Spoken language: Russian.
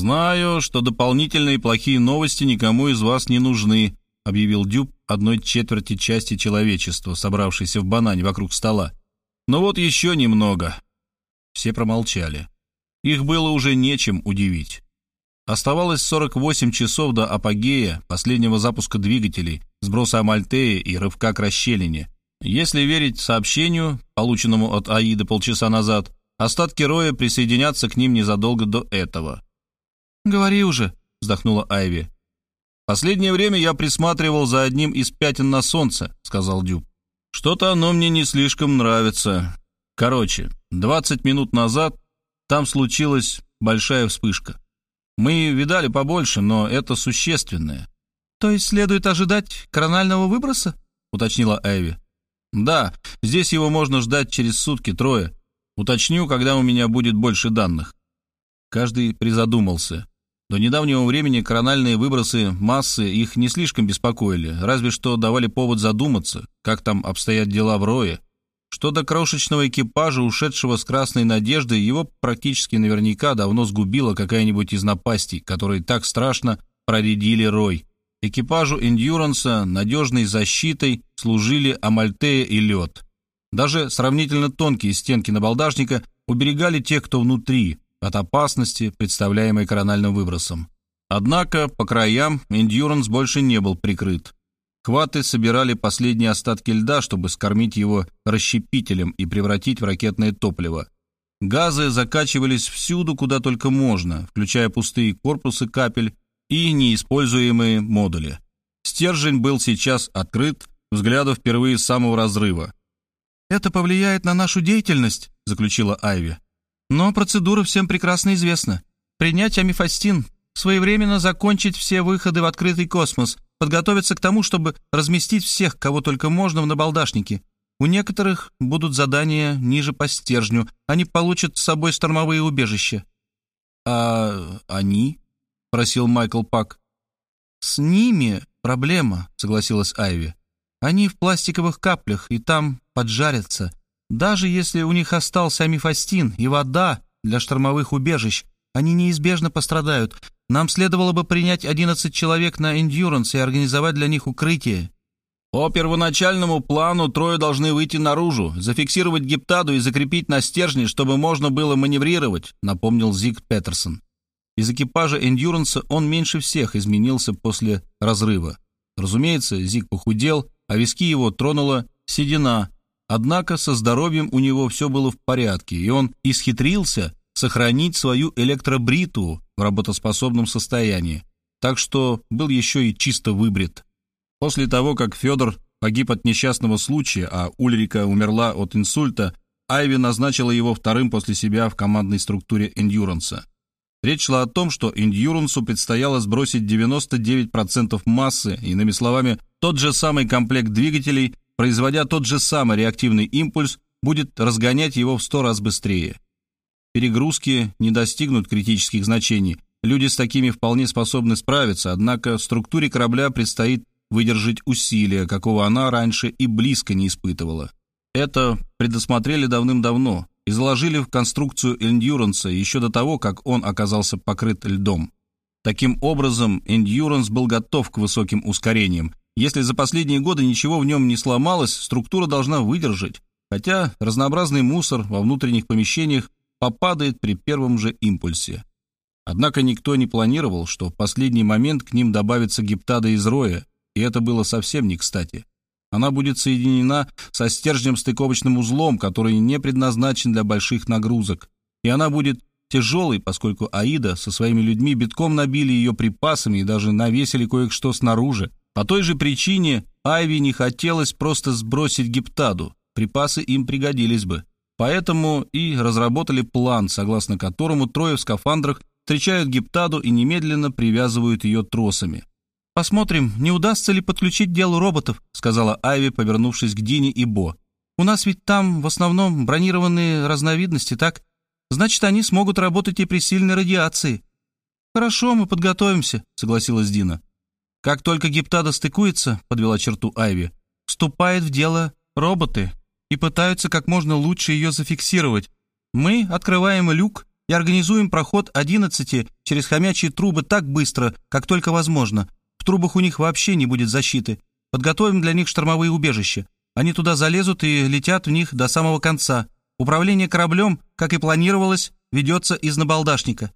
«Знаю, что дополнительные плохие новости никому из вас не нужны», объявил Дюб одной четверти части человечества, собравшейся в банане вокруг стола. «Но вот еще немного». Все промолчали. Их было уже нечем удивить. Оставалось 48 часов до апогея, последнего запуска двигателей, сброса Амальтея и рывка к расщелине. Если верить сообщению, полученному от Аида полчаса назад, остатки Роя присоединятся к ним незадолго до этого. «Говори уже», — вздохнула Айви. «Последнее время я присматривал за одним из пятен на солнце», — сказал Дюб. «Что-то оно мне не слишком нравится. Короче, 20 минут назад там случилась большая вспышка. Мы видали побольше, но это существенное». «То есть следует ожидать коронального выброса?» — уточнила Эви. «Да, здесь его можно ждать через сутки, трое. Уточню, когда у меня будет больше данных». Каждый призадумался. До недавнего времени корональные выбросы массы их не слишком беспокоили, разве что давали повод задуматься, как там обстоят дела в Рое. Что до крошечного экипажа, ушедшего с Красной Надеждой, его практически наверняка давно сгубила какая-нибудь из напастей, которые так страшно проредили Рой. Экипажу Эндюранса надежной защитой служили Амальтея и лед. Даже сравнительно тонкие стенки набалдажника уберегали тех, кто внутри, от опасности, представляемой корональным выбросом. Однако по краям Эндюранс больше не был прикрыт. Хваты собирали последние остатки льда, чтобы скормить его расщепителем и превратить в ракетное топливо. Газы закачивались всюду, куда только можно, включая пустые корпусы капель и неиспользуемые модули. Стержень был сейчас открыт взгляду впервые с самого разрыва. «Это повлияет на нашу деятельность», — заключила Айви. «Но процедура всем прекрасно известна. Принять амифастин, своевременно закончить все выходы в открытый космос, подготовиться к тому, чтобы разместить всех, кого только можно в набалдашнике. У некоторых будут задания ниже по стержню, они получат с собой штормовые убежища». «А они?» — просил Майкл Пак. «С ними проблема», — согласилась Айви. «Они в пластиковых каплях и там поджарятся. Даже если у них остался амифастин и вода для штормовых убежищ, они неизбежно пострадают. Нам следовало бы принять 11 человек на Эндюранс и организовать для них укрытие». «По первоначальному плану трое должны выйти наружу, зафиксировать гептаду и закрепить на стержне, чтобы можно было маневрировать», напомнил Зиг Петерсон. Из экипажа «Эндюранса» он меньше всех изменился после разрыва. Разумеется, Зиг похудел, а виски его тронула седина. Однако со здоровьем у него все было в порядке, и он исхитрился сохранить свою электробриту в работоспособном состоянии, так что был еще и чисто выбрит. После того, как Федор погиб от несчастного случая, а Ульрика умерла от инсульта, Айви назначила его вторым после себя в командной структуре «Эндюранса». Речь шла о том, что Индюрансу предстояло сбросить 99% массы, иными словами, тот же самый комплект двигателей, производя тот же самый реактивный импульс, будет разгонять его в 100 раз быстрее. Перегрузки не достигнут критических значений, люди с такими вполне способны справиться, однако в структуре корабля предстоит выдержать усилия, какого она раньше и близко не испытывала. Это предусмотрели давным-давно, и заложили в конструкцию Эндюранса еще до того, как он оказался покрыт льдом. Таким образом, Эндюранс был готов к высоким ускорениям. Если за последние годы ничего в нем не сломалось, структура должна выдержать, хотя разнообразный мусор во внутренних помещениях попадает при первом же импульсе. Однако никто не планировал, что в последний момент к ним добавится гептада из роя, и это было совсем не кстати. Она будет соединена со стержнем-стыковочным узлом, который не предназначен для больших нагрузок. И она будет тяжелой, поскольку Аида со своими людьми битком набили ее припасами и даже навесили кое-что снаружи. По той же причине Айви не хотелось просто сбросить гептаду, припасы им пригодились бы. Поэтому и разработали план, согласно которому трое в скафандрах встречают гептаду и немедленно привязывают ее тросами. «Посмотрим, не удастся ли подключить делу роботов», сказала Айви, повернувшись к Дине и Бо. «У нас ведь там в основном бронированные разновидности, так? Значит, они смогут работать и при сильной радиации». «Хорошо, мы подготовимся», — согласилась Дина. «Как только гептада стыкуется», — подвела черту Айви, «вступает в дело роботы и пытаются как можно лучше ее зафиксировать. Мы открываем люк и организуем проход 11 через хомячьи трубы так быстро, как только возможно. В трубах у них вообще не будет защиты. Подготовим для них штормовые убежища. Они туда залезут и летят в них до самого конца. Управление кораблем, как и планировалось, ведется из набалдашника.